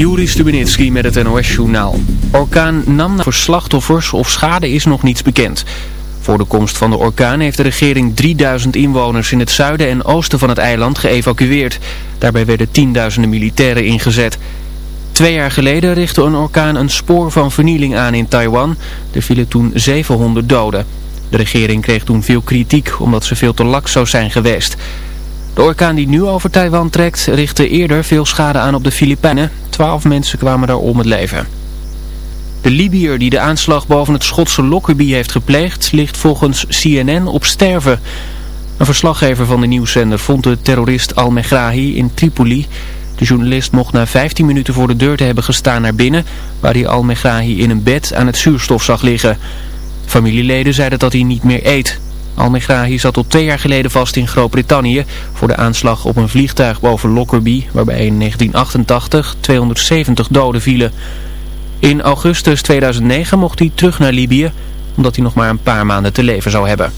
Juri Stubenitski met het NOS-journaal. Orkaan Namna voor slachtoffers of schade is nog niets bekend. Voor de komst van de orkaan heeft de regering 3000 inwoners in het zuiden en oosten van het eiland geëvacueerd. Daarbij werden tienduizenden militairen ingezet. Twee jaar geleden richtte een orkaan een spoor van vernieling aan in Taiwan. Er vielen toen 700 doden. De regering kreeg toen veel kritiek omdat ze veel te laks zou zijn geweest. De orkaan die nu over Taiwan trekt richtte eerder veel schade aan op de Filipijnen. Twaalf mensen kwamen daar om het leven. De Libiër die de aanslag boven het Schotse Lockerbie heeft gepleegd ligt volgens CNN op sterven. Een verslaggever van de nieuwszender vond de terrorist Al-Megrahi in Tripoli. De journalist mocht na 15 minuten voor de deur te hebben gestaan naar binnen... waar hij Al-Megrahi in een bed aan het zuurstof zag liggen. Familieleden zeiden dat hij niet meer eet. Al-Megrahi zat tot twee jaar geleden vast in Groot-Brittannië voor de aanslag op een vliegtuig boven Lockerbie, waarbij in 1988 270 doden vielen. In augustus 2009 mocht hij terug naar Libië, omdat hij nog maar een paar maanden te leven zou hebben.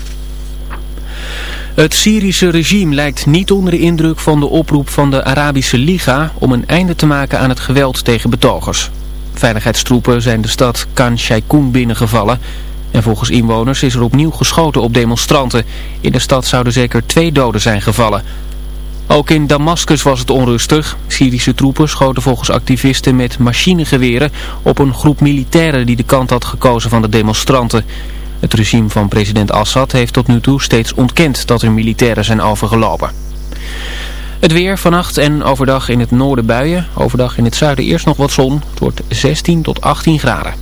Het Syrische regime lijkt niet onder de indruk van de oproep van de Arabische Liga om een einde te maken aan het geweld tegen betogers. Veiligheidstroepen zijn de stad Khan Sheikhoun binnengevallen en volgens inwoners is er opnieuw geschoten op demonstranten. In de stad zouden zeker twee doden zijn gevallen. Ook in Damascus was het onrustig. Syrische troepen schoten volgens activisten met machinegeweren op een groep militairen die de kant had gekozen van de demonstranten. Het regime van president Assad heeft tot nu toe steeds ontkend dat er militairen zijn overgelopen. Het weer vannacht en overdag in het noorden buien. Overdag in het zuiden eerst nog wat zon. Het wordt 16 tot 18 graden.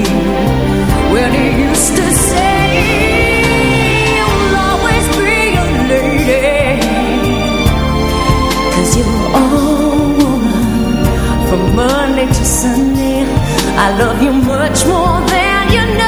I love you much more than you know.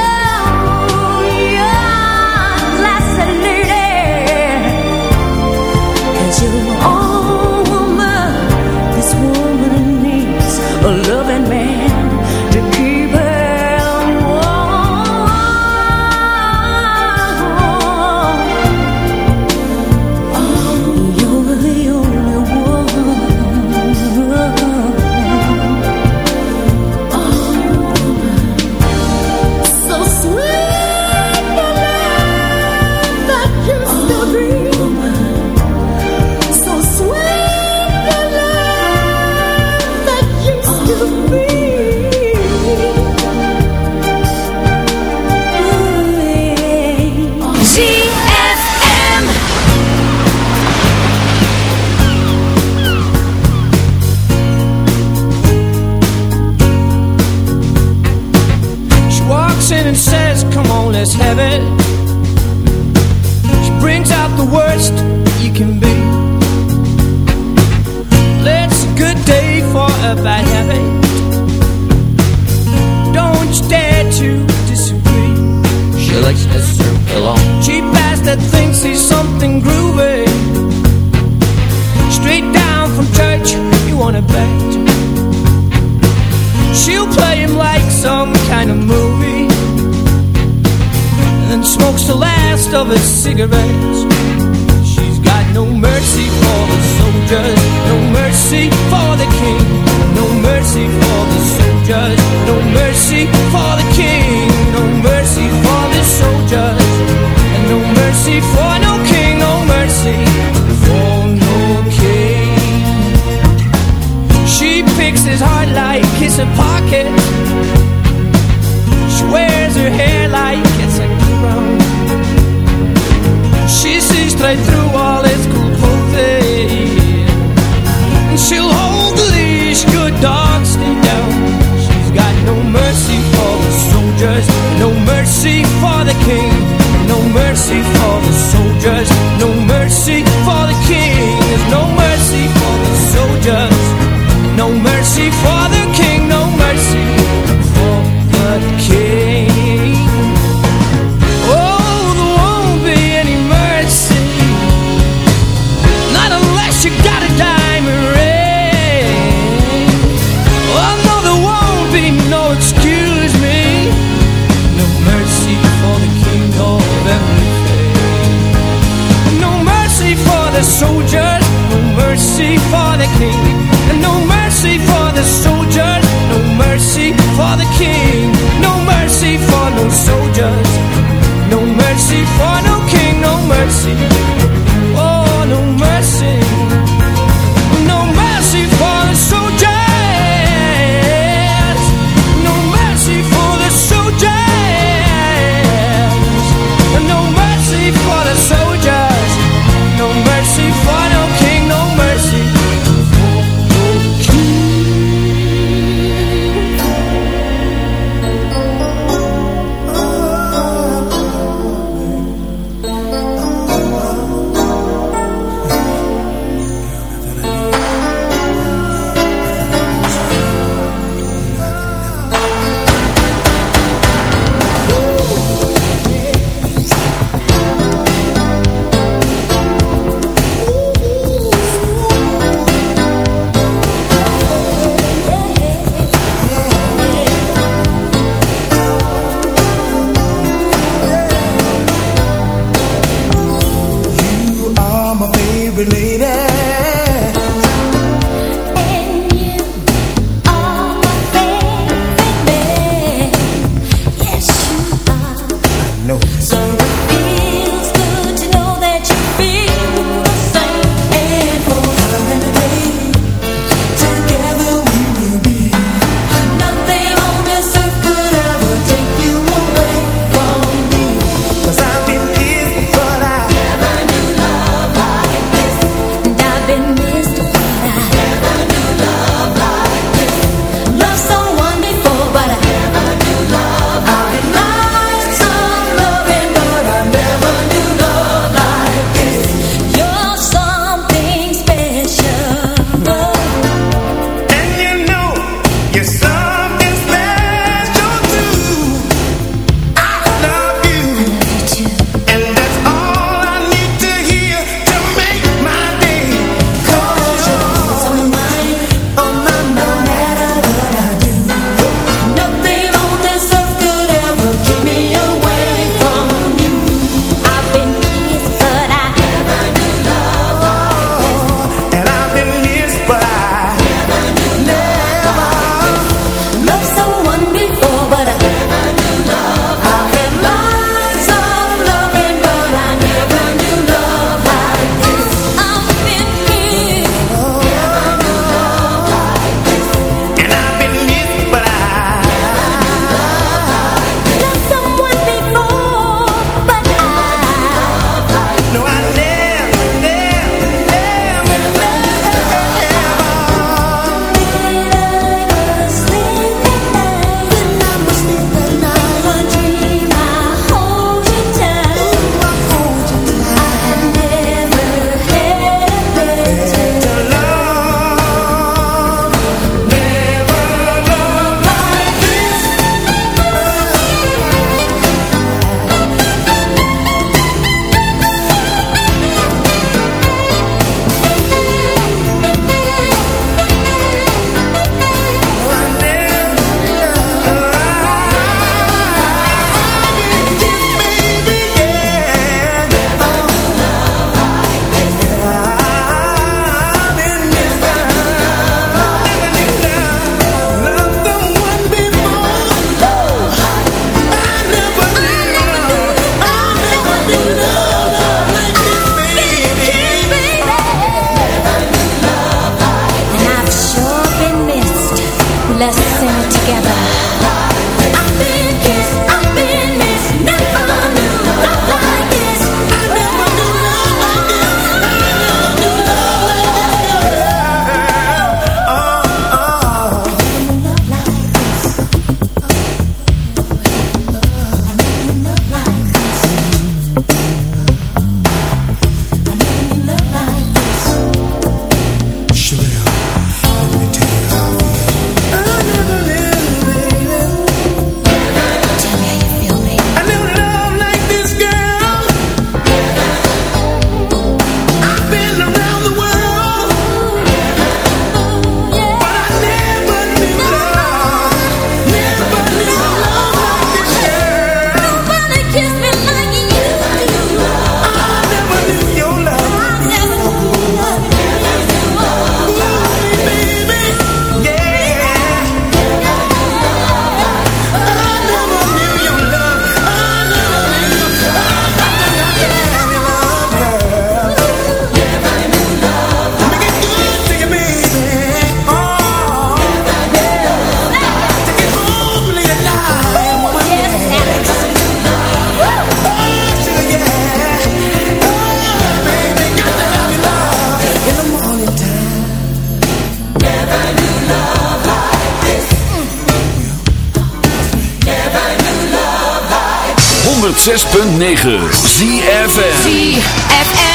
106.9 ZFM ZFM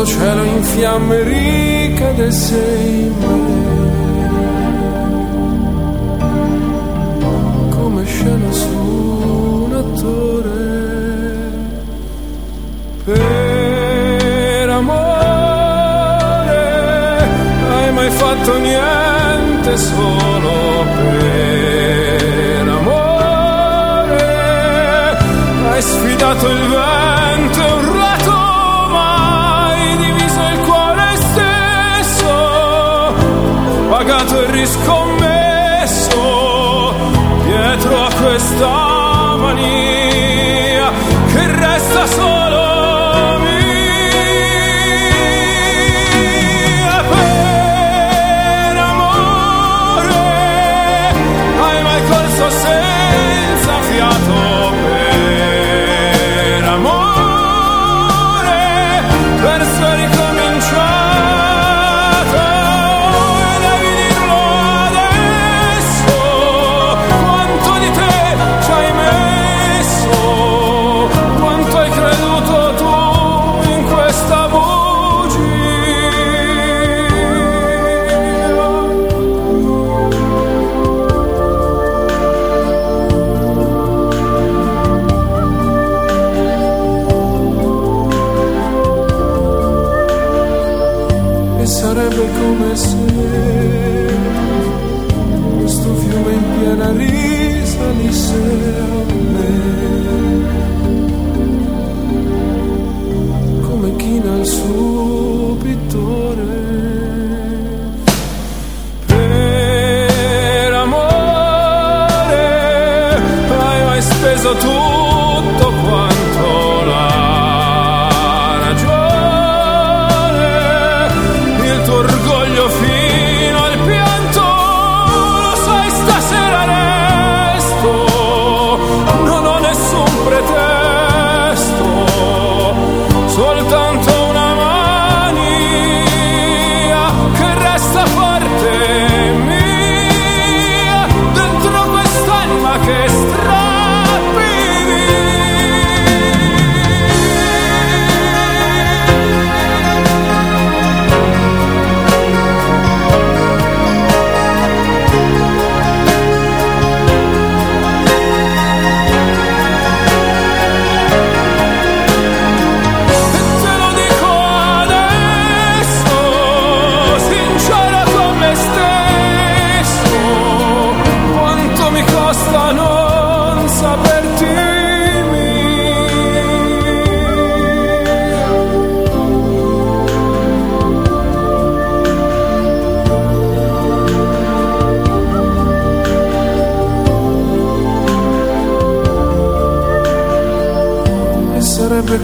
questo cielo in fiamme ricade sei in me. Come scena su un attore. Per amore hai mai fatto niente solo per amore. Hai sfidato il vento Scommesso dietro a questa maniera. 色土。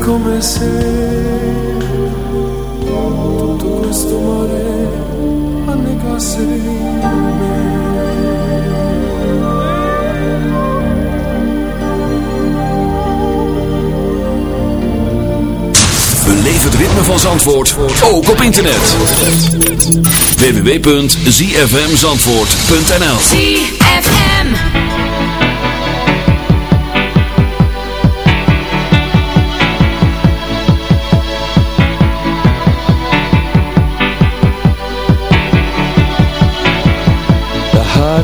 come se tutto questo mare annegasse me. Beleef het ritme van Zandvoort, ook op internet. www.zfmzandvoort.nl ZFM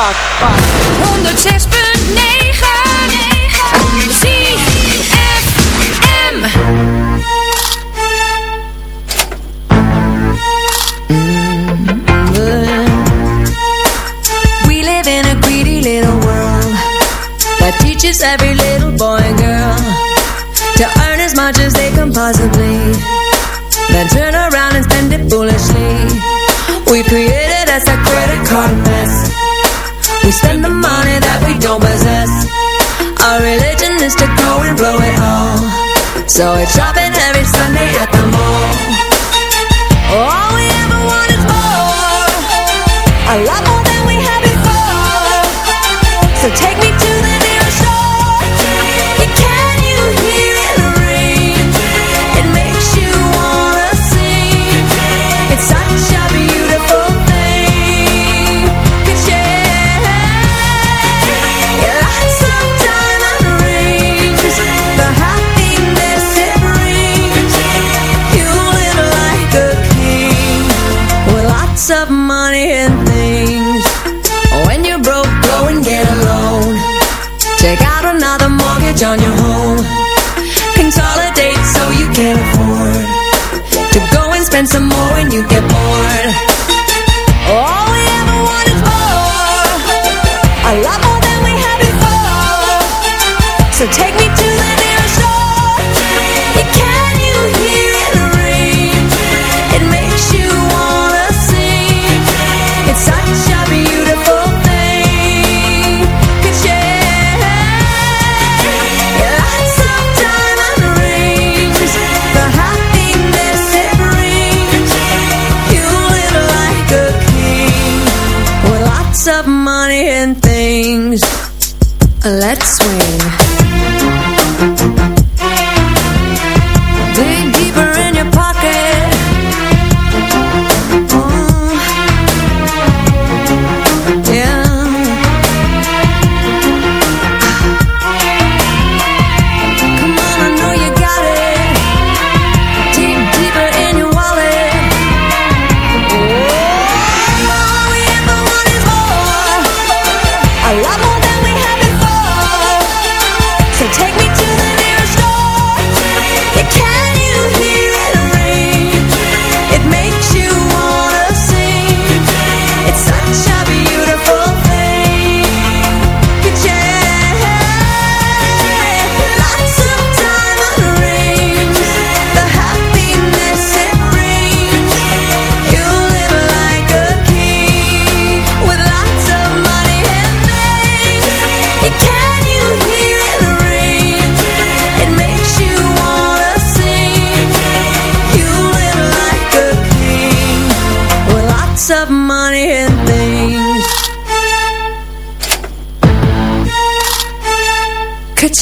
What the fuck? fuck? 106.9 ZFM We live in a greedy little world that teaches every So it's shopping every Sunday at the mall.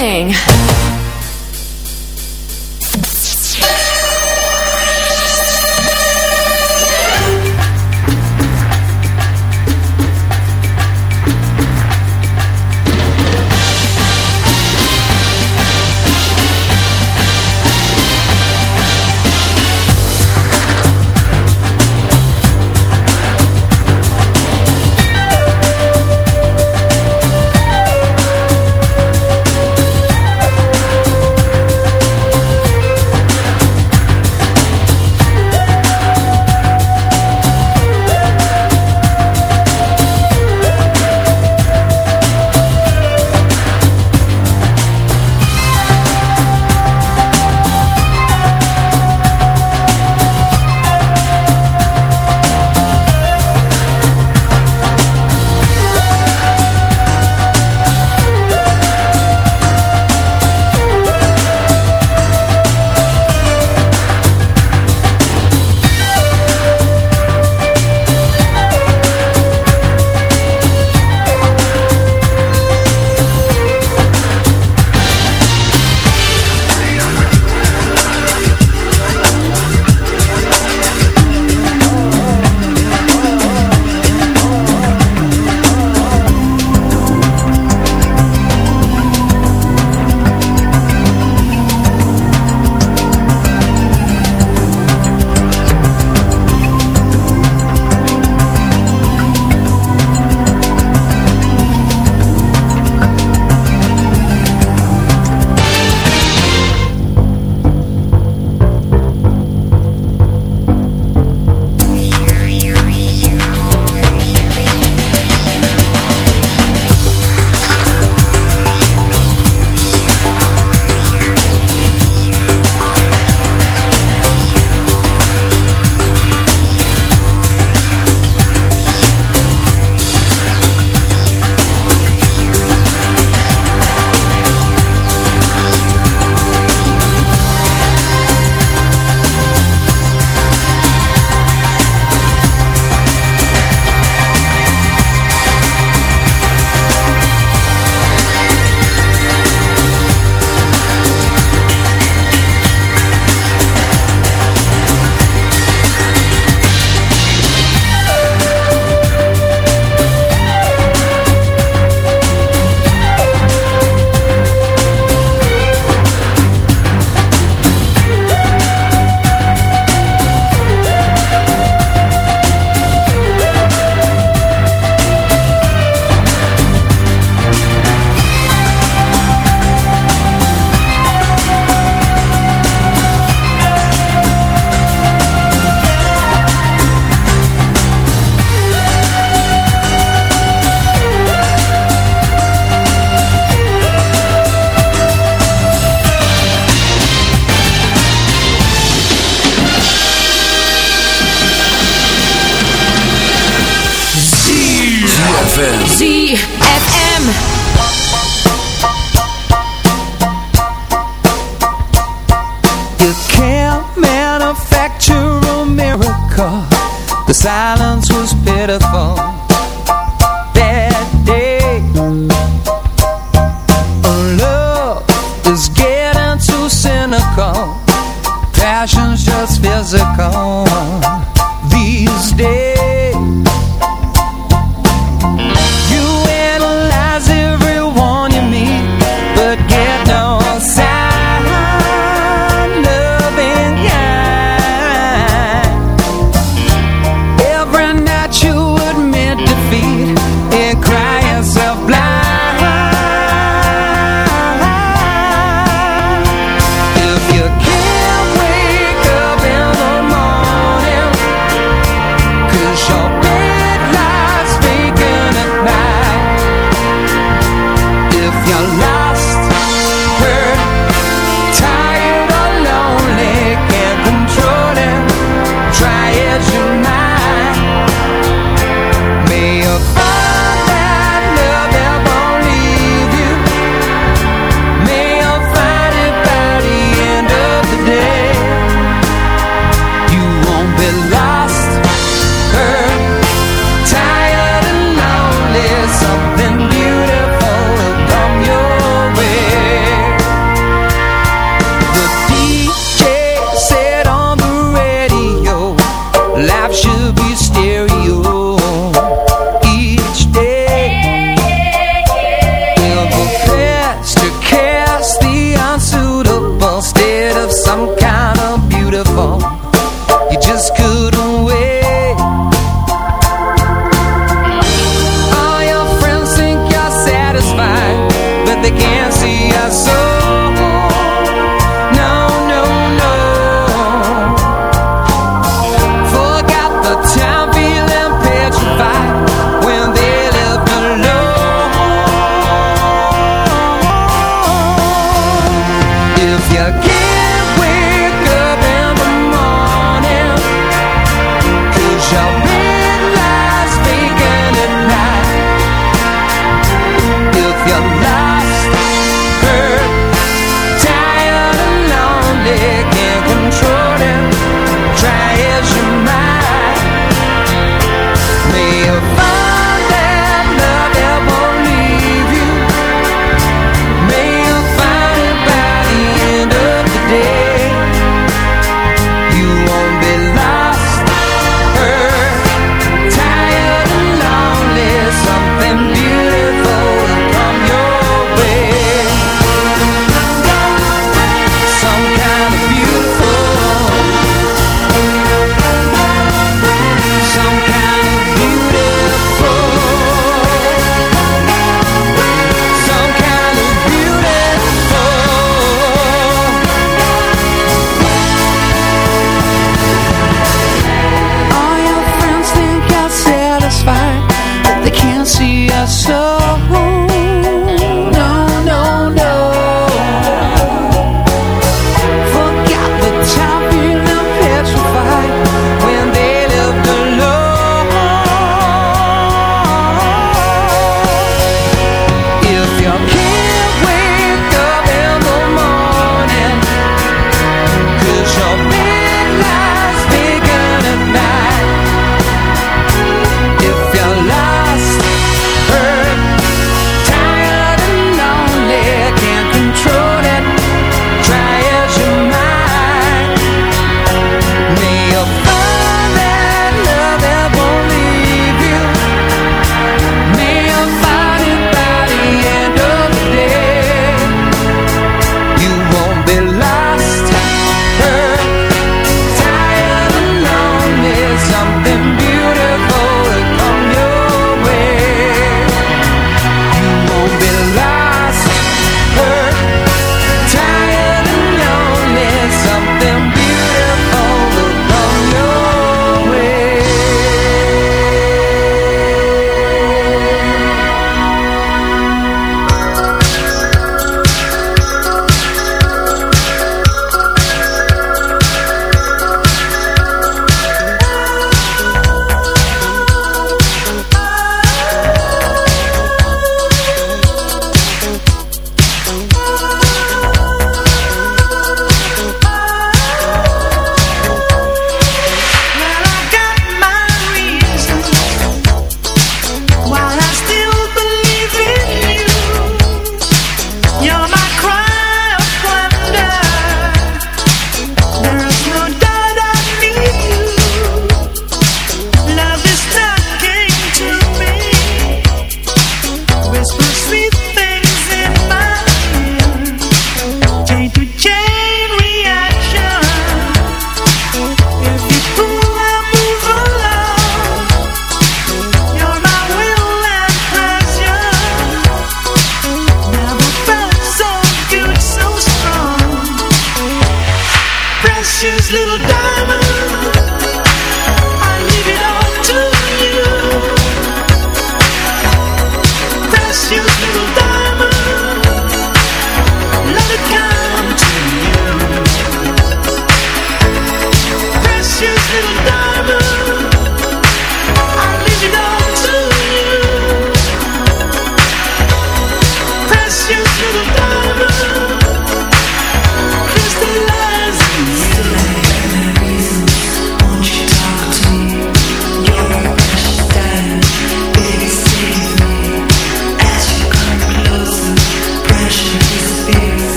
thing.